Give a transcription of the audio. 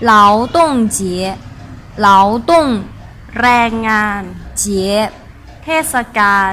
劳动节劳动แรงงาน节เทศกาล